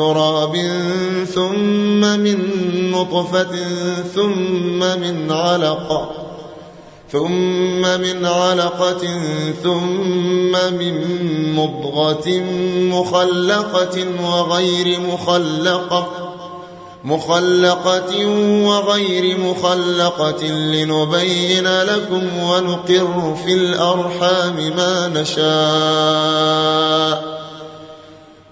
تراب ثم من نطفة ثم من علقة ثم من علقة ثم من مضغة مخلقة وغير مخلقة مخلقة وغير مخلقة لنبين لكم ونقر في الأرحام ما نشاء